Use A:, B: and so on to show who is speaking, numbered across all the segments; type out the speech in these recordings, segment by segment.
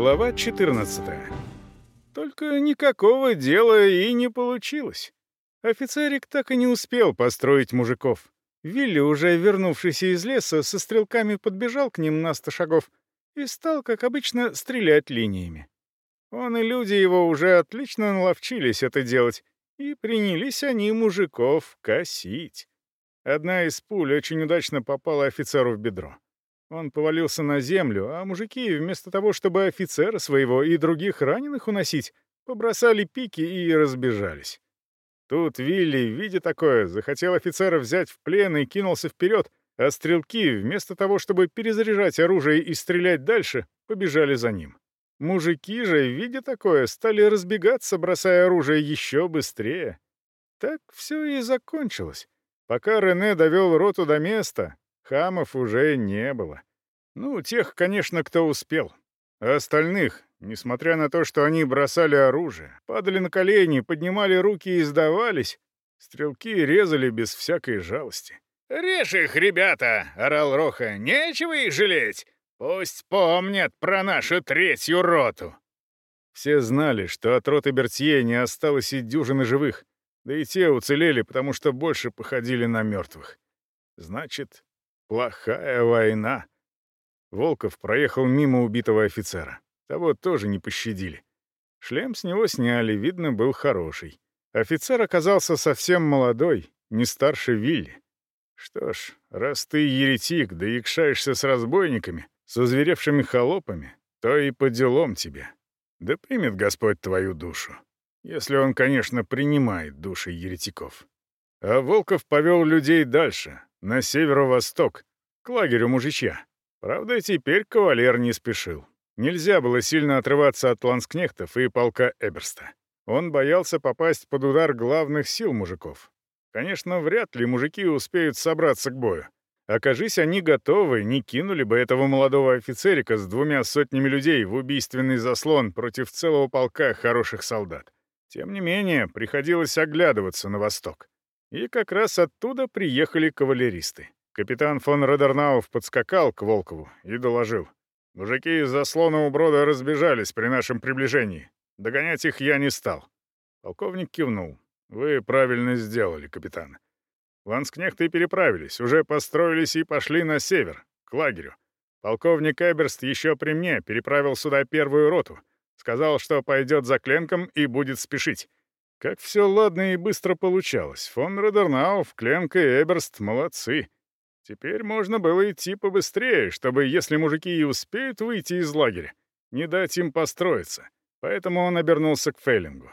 A: Глава 14. Только никакого дела и не получилось. Офицерик так и не успел построить мужиков. Вилли, уже вернувшийся из леса, со стрелками подбежал к ним на сто шагов и стал, как обычно, стрелять линиями. Он и люди его уже отлично наловчились это делать, и принялись они мужиков косить. Одна из пуль очень удачно попала офицеру в бедро. Он повалился на землю, а мужики, вместо того, чтобы офицера своего и других раненых уносить, побросали пики и разбежались. Тут Вилли, видя такое, захотел офицера взять в плен и кинулся вперед, а стрелки, вместо того, чтобы перезаряжать оружие и стрелять дальше, побежали за ним. Мужики же, видя такое, стали разбегаться, бросая оружие еще быстрее. Так все и закончилось. Пока Рене довел роту до места, Хамов уже не было. Ну, тех, конечно, кто успел. А остальных, несмотря на то, что они бросали оружие, падали на колени, поднимали руки и сдавались, стрелки резали без всякой жалости.
B: «Режь их, ребята!» — орал Роха. «Нечего их жалеть! Пусть помнят про нашу третью роту!»
A: Все знали, что от роты Бертье не осталось и дюжины живых, да и те уцелели, потому что больше походили на мертвых. Значит, плохая война. Волков проехал мимо убитого офицера. Того тоже не пощадили. Шлем с него сняли, видно, был хороший. Офицер оказался совсем молодой, не старше Вилли. Что ж, раз ты еретик, да якшаешься с разбойниками, со зверевшими холопами, то и по делам тебе. Да примет Господь твою душу. Если он, конечно, принимает души еретиков. А Волков повел людей дальше, на северо-восток, к лагерю мужичья. Правда, теперь кавалер не спешил. Нельзя было сильно отрываться от ланскнехтов и полка Эберста. Он боялся попасть под удар главных сил мужиков. Конечно, вряд ли мужики успеют собраться к бою. Окажись они готовы, не кинули бы этого молодого офицерика с двумя сотнями людей в убийственный заслон против целого полка хороших солдат. Тем не менее, приходилось оглядываться на восток. И как раз оттуда приехали кавалеристы. Капитан фон Родернауф подскакал к Волкову и доложил. «Мужики из заслона у брода разбежались при нашем приближении. Догонять их я не стал». Полковник кивнул. «Вы правильно сделали, капитан. Ланскнехты переправились, уже построились и пошли на север, к лагерю. Полковник Эберст еще при мне переправил сюда первую роту. Сказал, что пойдет за Кленком и будет спешить. Как все ладно и быстро получалось. Фон Родернауф, Кленко и Эберст молодцы. Теперь можно было идти побыстрее, чтобы, если мужики и успеют выйти из лагеря, не дать им построиться. Поэтому он обернулся к Фейлингу.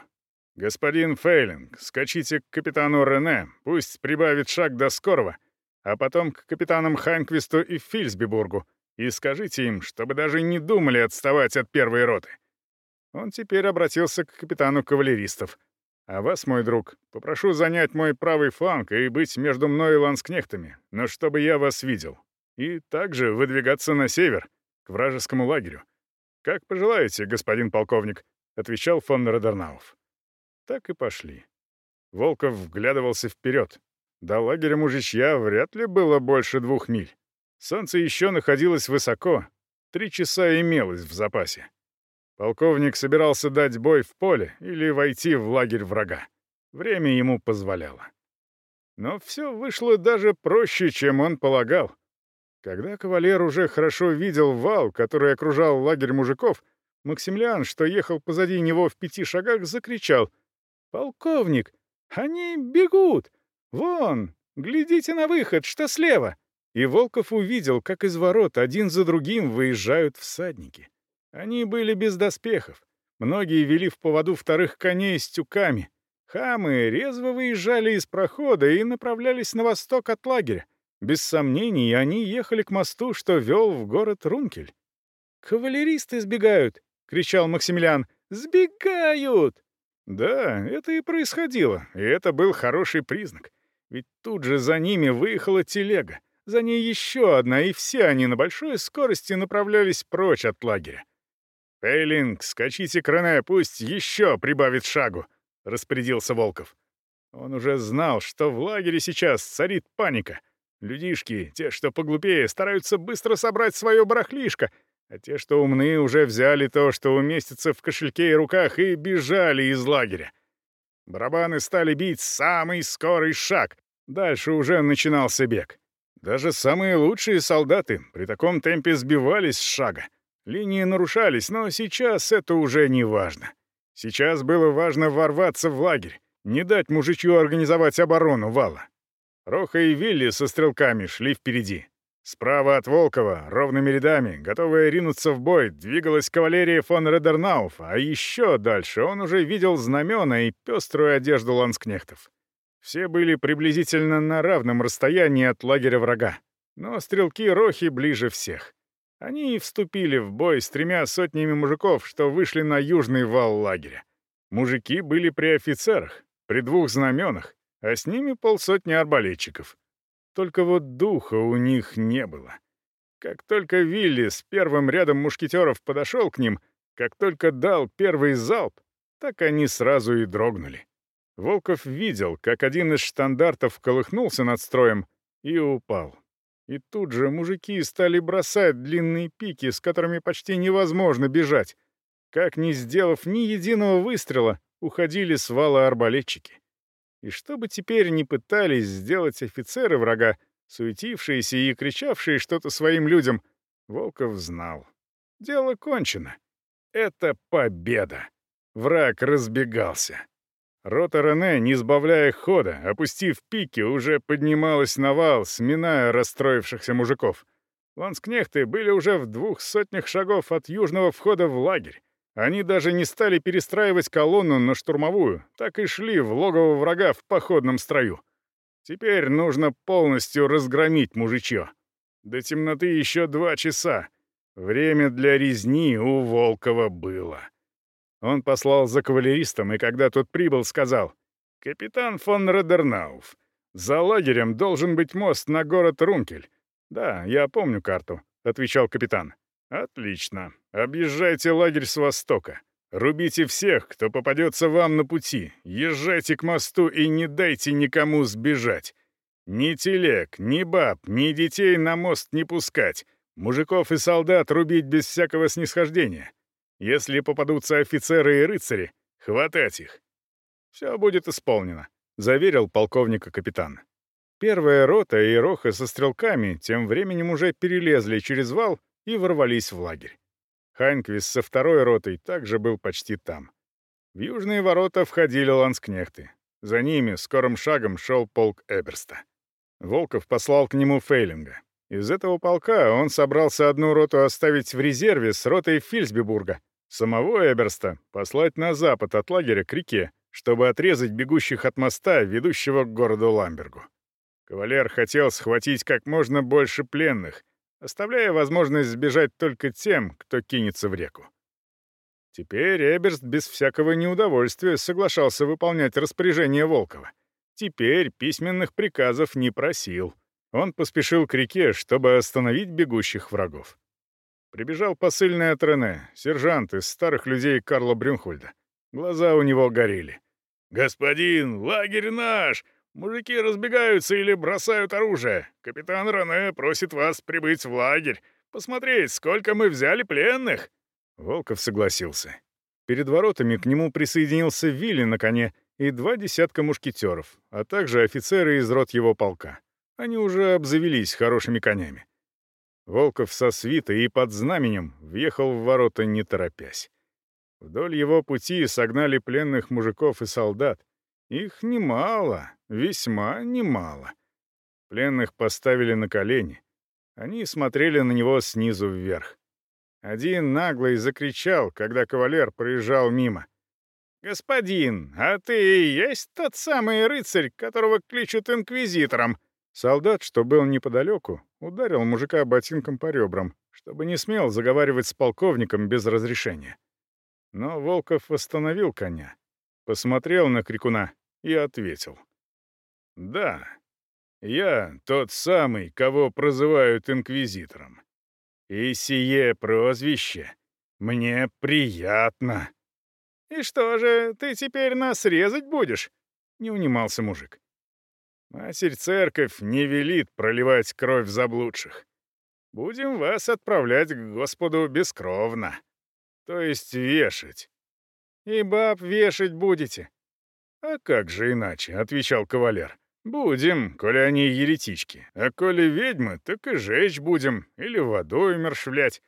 A: «Господин Фейлинг, скачите к капитану Рене, пусть прибавит шаг до скорого, а потом к капитанам Ханквисту и Фильсбибургу, и скажите им, чтобы даже не думали отставать от первой роты». Он теперь обратился к капитану кавалеристов — а вас, мой друг, попрошу занять мой правый фланг и быть между мной и ланскнехтами, но чтобы я вас видел. И также выдвигаться на север, к вражескому лагерю. Как пожелаете, господин полковник, отвечал фон Родернауф. Так и пошли. Волков вглядывался вперед. До лагеря мужичья вряд ли было больше двух миль. Солнце еще находилось высоко, три часа имелось в запасе. Полковник собирался дать бой в поле или войти в лагерь врага. Время ему позволяло. Но все вышло даже проще, чем он полагал. Когда кавалер уже хорошо видел вал, который окружал лагерь мужиков, Максимлян, что ехал позади него в пяти шагах, закричал. «Полковник, они бегут! Вон! Глядите на выход, что слева!» И Волков увидел, как из ворот один за другим выезжают всадники. Они были без доспехов. Многие вели в поводу вторых коней с тюками. Хамы резво выезжали из прохода и направлялись на восток от лагеря. Без сомнений, они ехали к мосту, что вел в город Рункель. «Кавалеристы сбегают!» — кричал Максимилиан. «Сбегают!» Да, это и происходило, и это был хороший признак. Ведь тут же за ними выехала телега, за ней еще одна, и все они на большой скорости направлялись прочь от лагеря скачите качите крыне, пусть еще прибавит шагу!» — распорядился Волков. Он уже знал, что в лагере сейчас царит паника. Людишки, те, что поглупее, стараются быстро собрать свое барахлишко, а те, что умные, уже взяли то, что уместится в кошельке и руках, и бежали из лагеря. Барабаны стали бить самый скорый шаг. Дальше уже начинался бег. Даже самые лучшие солдаты при таком темпе сбивались с шага. Линии нарушались, но сейчас это уже не важно. Сейчас было важно ворваться в лагерь, не дать мужичью организовать оборону вала. Роха и Вилли со стрелками шли впереди. Справа от Волкова, ровными рядами, готовая ринуться в бой, двигалась кавалерия фон Редернауфа, а еще дальше он уже видел знамена и пеструю одежду ланскнехтов. Все были приблизительно на равном расстоянии от лагеря врага, но стрелки Рохи ближе всех. Они вступили в бой с тремя сотнями мужиков, что вышли на южный вал лагеря. Мужики были при офицерах, при двух знаменах, а с ними полсотни арбалетчиков. Только вот духа у них не было. Как только Вилли с первым рядом мушкетеров подошел к ним, как только дал первый залп, так они сразу и дрогнули. Волков видел, как один из штандартов колыхнулся над строем и упал. И тут же мужики стали бросать длинные пики, с которыми почти невозможно бежать. Как не сделав ни единого выстрела, уходили с вала арбалетчики. И чтобы теперь не пытались сделать офицеры врага, суетившиеся и кричавшие что-то своим людям, Волков знал. Дело кончено. Это победа. Враг разбегался. Рота Рене, не избавляя хода, опустив пики, уже поднималась на вал, сминая расстроившихся мужиков. Ланскнехты были уже в двух сотнях шагов от южного входа в лагерь. Они даже не стали перестраивать колонну на штурмовую, так и шли в логово врага в походном строю. Теперь нужно полностью разгромить мужичье. До темноты еще два часа. Время для резни у Волкова было. Он послал за кавалеристом, и когда тот прибыл, сказал, «Капитан фон Родернауф, за лагерем должен быть мост на город Рункель». «Да, я помню карту», — отвечал капитан. «Отлично. Объезжайте лагерь с востока. Рубите всех, кто попадется вам на пути. Езжайте к мосту и не дайте никому сбежать. Ни телег, ни баб, ни детей на мост не пускать. Мужиков и солдат рубить без всякого снисхождения. Если попадутся офицеры и рыцари, хватать их. Все будет исполнено, заверил полковника капитан. Первая рота и роха со стрелками тем временем уже перелезли через вал и ворвались в лагерь. Ханьквис со второй ротой также был почти там. В южные ворота входили ланскнехты. За ними скорым шагом шел полк Эберста. Волков послал к нему Фейлинга. Из этого полка он собрался одну роту оставить в резерве с ротой Фильсбибурга, самого Эберста послать на запад от лагеря к реке, чтобы отрезать бегущих от моста, ведущего к городу Ламбергу. Кавалер хотел схватить как Он поспешил к реке, чтобы остановить бегущих врагов. Прибежал посыльный от Рене, сержант из старых людей Карла Брюнхольда. Глаза у него горели. «Господин, лагерь наш! Мужики разбегаются или бросают оружие. Капитан Рене просит вас прибыть в лагерь, посмотреть, сколько мы взяли пленных!» Волков согласился. Перед воротами к нему присоединился Вилли на коне и два десятка мушкетеров, а также офицеры из рот его полка. Они уже обзавелись хорошими конями. Волков со свитой и под знаменем въехал в ворота, не торопясь. Вдоль его пути согнали пленных мужиков и солдат. Их немало, весьма немало. Пленных поставили на колени. Они смотрели на него снизу вверх. Один наглый закричал, когда кавалер проезжал мимо. «Господин, а ты и есть тот самый рыцарь, которого кличут инквизитором?» Солдат, что был неподалеку, ударил мужика ботинком по ребрам, чтобы не смел заговаривать с полковником без разрешения. Но Волков восстановил коня, посмотрел на крикуна и ответил. «Да, я тот самый, кого прозывают инквизитором. И сие прозвище мне приятно». «И что же, ты теперь нас резать будешь?» — не унимался мужик. Матерь церковь не велит проливать кровь заблудших. Будем вас отправлять к Господу бескровно, то есть вешать. И баб вешать будете. А как же иначе, отвечал кавалер. Будем, коли они еретички, а коли ведьмы, так и жечь будем или водой мершвлять.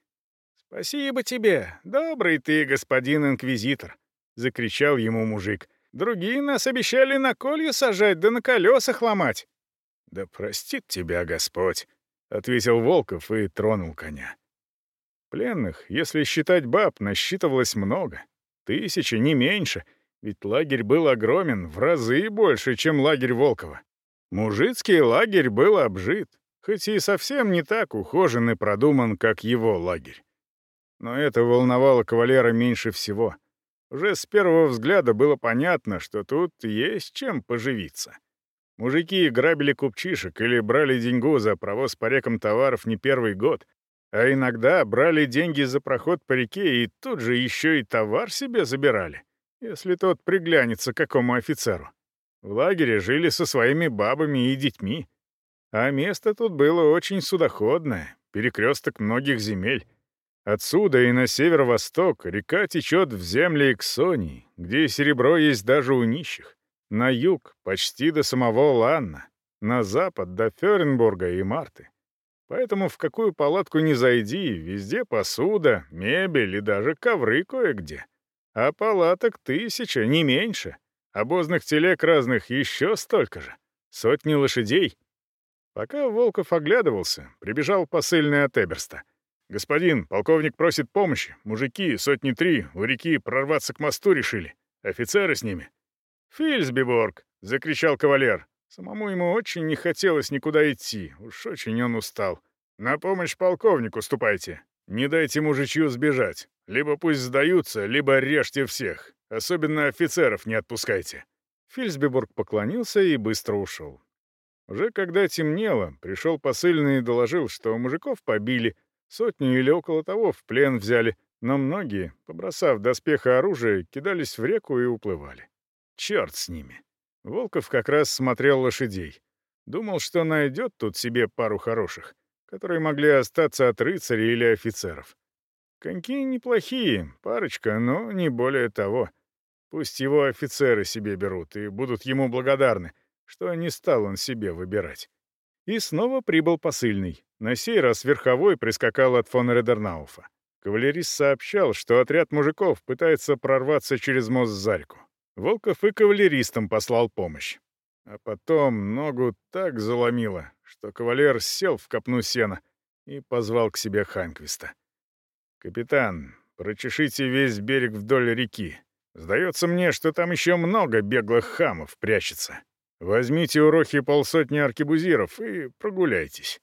A: Спасибо тебе, добрый ты, господин инквизитор, закричал ему мужик. — Другие нас обещали на колью сажать да на колесах ломать». «Да простит тебя Господь», — ответил Волков и тронул коня. Пленных, если считать баб, насчитывалось много. Тысячи, не меньше, ведь лагерь был огромен, в разы больше, чем лагерь Волкова. Мужицкий лагерь был обжит, хоть и совсем не так ухожен и продуман, как его лагерь. Но это волновало кавалера меньше всего — уже с первого взгляда было понятно, что тут есть чем поживиться. Мужики грабили купчишек или брали деньгу за провоз по рекам товаров не первый год, а иногда брали деньги за проход по реке и тут же еще и товар себе забирали, если тот приглянется какому офицеру. В лагере жили со своими бабами и детьми. А место тут было очень судоходное, перекресток многих земель. Отсюда и на северо-восток река течет в земли Иксонии, где серебро есть даже у нищих, на юг почти до самого Ланна, на запад до Ференбурга и Марты. Поэтому в какую палатку не зайди, везде посуда, мебель и даже ковры кое-где. А палаток тысяча, не меньше. Обозных телег разных еще столько же. Сотни лошадей. Пока Волков оглядывался, прибежал посыльный от Эберста — «Господин, полковник просит помощи. Мужики, сотни три, реки прорваться к мосту решили. Офицеры с ними». «Фильсбиборг!» — закричал кавалер. Самому ему очень не хотелось никуда идти, уж очень он устал. «На помощь полковнику ступайте. Не дайте мужичью сбежать. Либо пусть сдаются, либо режьте всех. Особенно офицеров не отпускайте». Фильсбиборг поклонился и быстро ушел. Уже когда темнело, пришел посыльный и доложил, что мужиков побили — Сотню или около того в плен взяли, но многие, побросав доспеха оружие, кидались в реку и уплывали. Черт с ними. Волков как раз смотрел лошадей. Думал, что найдет тут себе пару хороших, которые могли остаться от рыцарей или офицеров. Коньки неплохие, парочка, но не более того. Пусть его офицеры себе берут и будут ему благодарны, что не стал он себе выбирать. И снова прибыл посыльный, на сей раз верховой прискакал от фон Редернауфа. Кавалерист сообщал, что отряд мужиков пытается прорваться через мост Зарьку. Волков и кавалеристам послал помощь. А потом ногу так заломило, что кавалер сел в копну сена и позвал к себе Ханквиста. «Капитан, прочешите весь берег вдоль реки. Сдается мне, что там еще много беглых хамов прячется. Возьмите у Рохи полсотни аркебузиров и прогуляйтесь.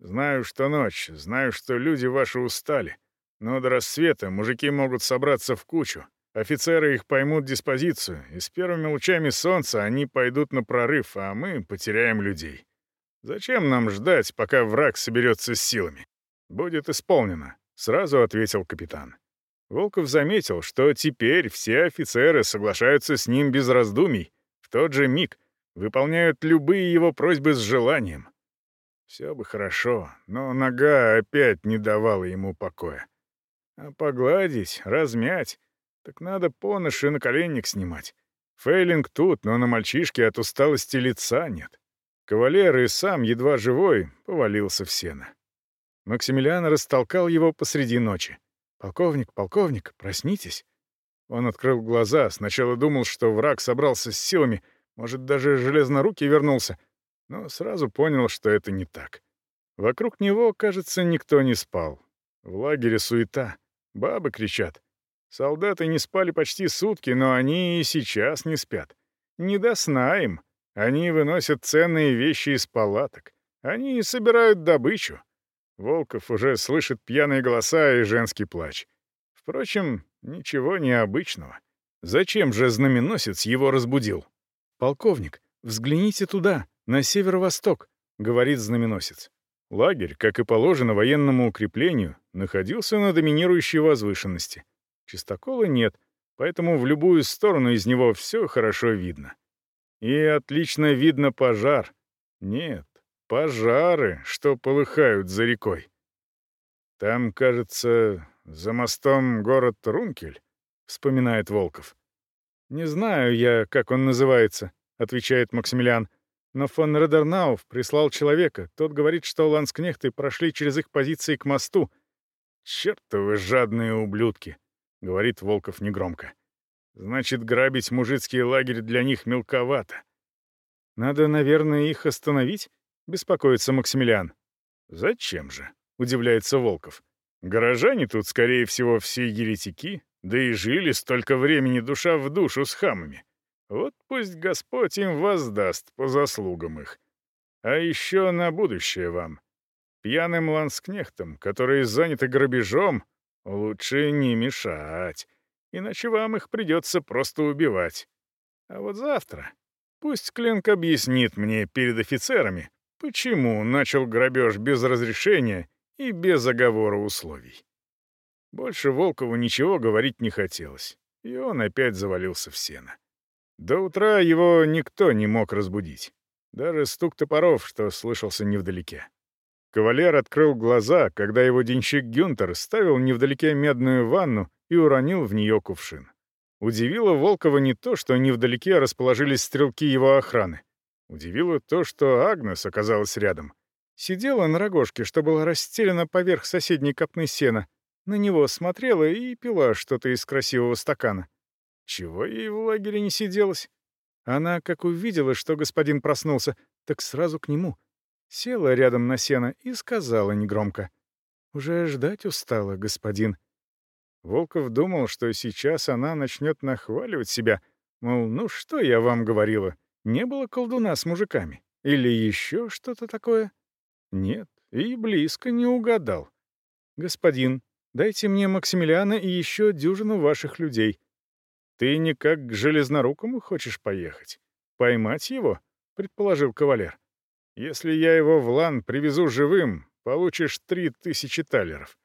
A: Знаю, что ночь, знаю, что люди ваши устали. Но до рассвета мужики могут собраться в кучу. Офицеры их поймут диспозицию, и с первыми лучами солнца они пойдут на прорыв, а мы потеряем людей. Зачем нам ждать, пока враг соберется с силами? Будет исполнено, сразу ответил капитан. Волков заметил, что теперь все офицеры соглашаются с ним без раздумий, в тот же миг выполняют любые его просьбы с желанием. Все бы хорошо, но нога опять не давала ему покоя. А погладить, размять, так надо поноши и наколенник снимать. Фейлинг тут, но на мальчишке от усталости лица нет. Кавалер и сам, едва живой, повалился в сено. Максимилиан растолкал его посреди ночи. «Полковник, полковник, проснитесь!» Он открыл глаза, сначала думал, что враг собрался с силами, может, даже железнорукий вернулся — но сразу понял, что это не так. Вокруг него, кажется, никто не спал. В лагере суета. Бабы кричат. Солдаты не спали почти сутки, но они и сейчас не спят. Не до сна им. Они выносят ценные вещи из палаток. Они собирают добычу. Волков уже слышит пьяные голоса и женский плач. Впрочем, ничего необычного. Зачем же знаменосец его разбудил? «Полковник, взгляните туда!» на северо-восток», — говорит знаменосец. Лагерь, как и положено военному укреплению, находился на доминирующей возвышенности. Чистокола нет, поэтому в любую сторону из него все хорошо видно. И отлично видно пожар. Нет, пожары, что полыхают за рекой. «Там, кажется, за мостом город Рункель», — вспоминает Волков. «Не знаю я, как он называется», — отвечает Максимилиан. Но фон Редернауф прислал человека. Тот говорит, что ланскнехты прошли через их позиции к мосту. «Чертовы жадные ублюдки!» — говорит Волков негромко. «Значит, грабить мужицкий лагерь для них мелковато. Надо, наверное, их остановить?» — беспокоится Максимилиан. «Зачем же?» — удивляется Волков. «Горожане тут, скорее всего, все еретики, да и Вот пусть Господь им воздаст по заслугам их. А еще на будущее вам. Пьяным ланскнехтам, которые заняты грабежом, лучше не мешать, иначе вам их придется просто убивать. А вот завтра пусть Клинк объяснит мне перед офицерами, почему начал грабеж без разрешения и без оговора условий. Больше Волкову ничего говорить не хотелось, и он опять завалился в сено. До утра его никто не мог разбудить. Даже стук топоров, что слышался невдалеке. Кавалер открыл глаза, когда его денщик Гюнтер ставил невдалеке медную ванну и уронил в нее кувшин. Удивило Волкова не то, что невдалеке расположились стрелки его охраны. Удивило то, что Агнес оказалась рядом. Сидела на рогожке, что была расстелена поверх соседней копны сена, на него смотрела и пила что-то из красивого стакана. Чего ей в лагере не сиделось? Она, как увидела, что господин проснулся, так сразу к нему. Села рядом на сено и сказала негромко. «Уже ждать устала, господин». Волков думал, что сейчас она начнет нахваливать себя. Мол, ну что я вам говорила, не было колдуна с мужиками. Или еще что-то такое? Нет, и близко не угадал. «Господин, дайте мне Максимилиана и еще дюжину ваших людей». Ты никак к железнорукому хочешь поехать? Поймать его?» — предположил кавалер. «Если я его в лан привезу живым, получишь три тысячи талеров».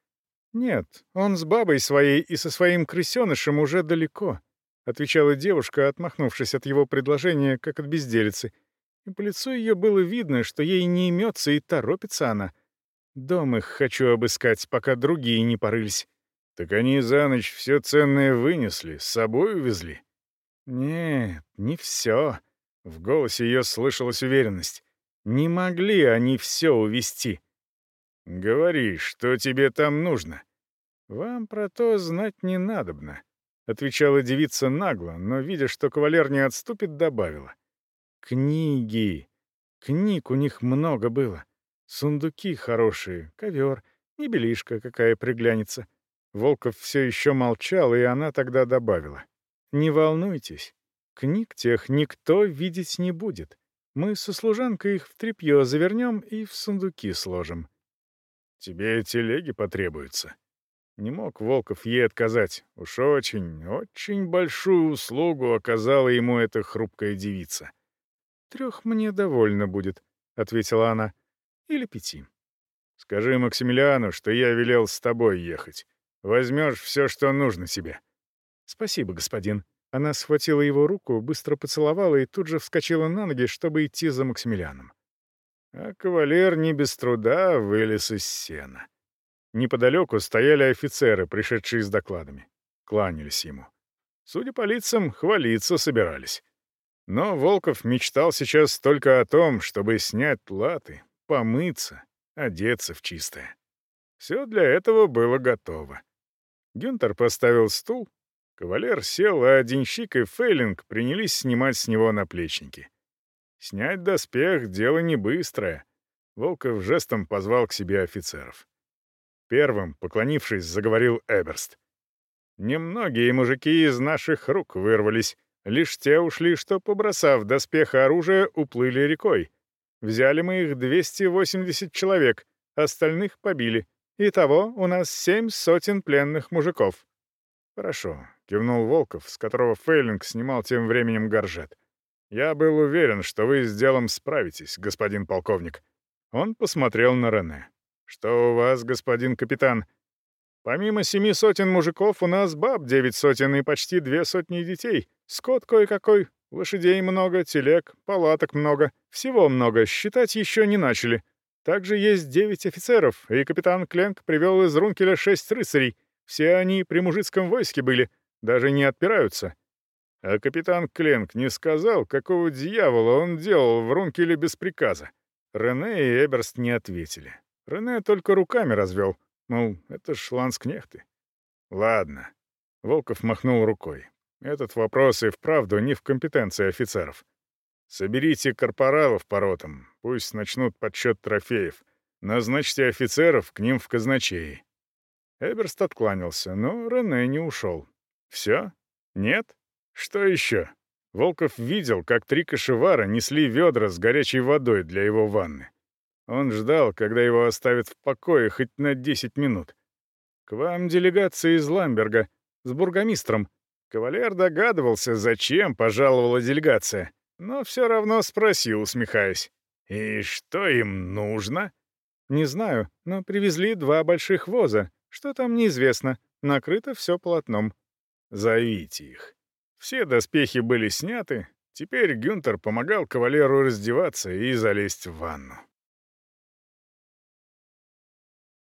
A: «Нет, он с бабой своей и со своим крысенышем уже далеко», — отвечала девушка, отмахнувшись от его предложения, как от безделицы. И по лицу ее было видно, что ей не имется и торопится она. «Дом их хочу обыскать, пока другие не порылись. Так они за ночь все ценное вынесли, с собой увезли? Нет, не все. В голосе ее слышалась уверенность. Не могли они все увезти. Говори, что тебе там нужно. Вам про то знать не надобно, отвечала девица нагло, но, видя, что кавалер не отступит, добавила. Книги. Книг у них много было. Сундуки хорошие, ковер, и белишка какая приглянется. Волков все еще молчал, и она тогда добавила. «Не волнуйтесь, книг тех никто видеть не будет. Мы со служанкой их в тряпье завернем и в сундуки сложим». «Тебе телеги потребуются». Не мог Волков ей отказать. Уж очень, очень большую услугу оказала ему эта хрупкая девица. «Трех мне довольно будет», — ответила она. «Или пяти». «Скажи Максимилиану, что я велел с тобой ехать. Возьмешь все, что нужно себе». «Спасибо, господин». Она схватила его руку, быстро поцеловала и тут же вскочила на ноги, чтобы идти за Максимилианом. А кавалер не без труда вылез из сена. Неподалеку стояли офицеры, пришедшие с докладами. Кланялись ему. Судя по лицам, хвалиться собирались. Но Волков мечтал сейчас только о том, чтобы снять латы, помыться, одеться в чистое. Все для этого было готово. Гюнтер поставил стул. Кавалер сел, а Денщик и Фейлинг принялись снимать с него наплечники. Снять доспех — дело не быстрое. Волков жестом позвал к себе офицеров. Первым, поклонившись, заговорил Эберст. «Немногие мужики из наших рук вырвались. Лишь те ушли, что, побросав доспех и оружие, уплыли рекой. Взяли мы их 280 человек, остальных побили. Итого у нас семь сотен пленных мужиков». «Хорошо», — кивнул Волков, с которого Фейлинг снимал тем временем горжет. «Я был уверен, что вы с делом справитесь, господин полковник». Он посмотрел на Рене. «Что у вас, господин капитан?» «Помимо семи сотен мужиков, у нас баб девять сотен и почти две сотни детей. Скот кое-какой, лошадей много, телег, палаток много. Всего много, считать еще не начали. Также есть девять офицеров, и капитан Кленк привел из Рункеля шесть рыцарей. Все они при мужицком войске были, даже не отпираются. А капитан Кленк не сказал, какого дьявола он делал в Рункеле без приказа. Рене и Эберст не ответили. Рене только руками развел, мол, это шландскнехты. «Ладно». Волков махнул рукой. Этот вопрос и вправду не в компетенции офицеров. Соберите корпоралов по ротам, пусть начнут подсчет трофеев. Назначьте офицеров к ним в казначеи». Эберст откланялся, но Рене не ушел. «Все? Нет? Что еще?» Волков видел, как три кошевара несли ведра с горячей водой для его ванны. Он ждал, когда его оставят в покое хоть на 10 минут. «К вам делегация из Ламберга, с бургомистром». Кавалер догадывался, зачем пожаловала делегация — но все равно спросил, усмехаясь. «И что им нужно?» «Не знаю, но привезли два больших воза. Что там, неизвестно. Накрыто все полотном». «Зовите их». Все доспехи были сняты. Теперь Гюнтер помогал кавалеру раздеваться и залезть в ванну.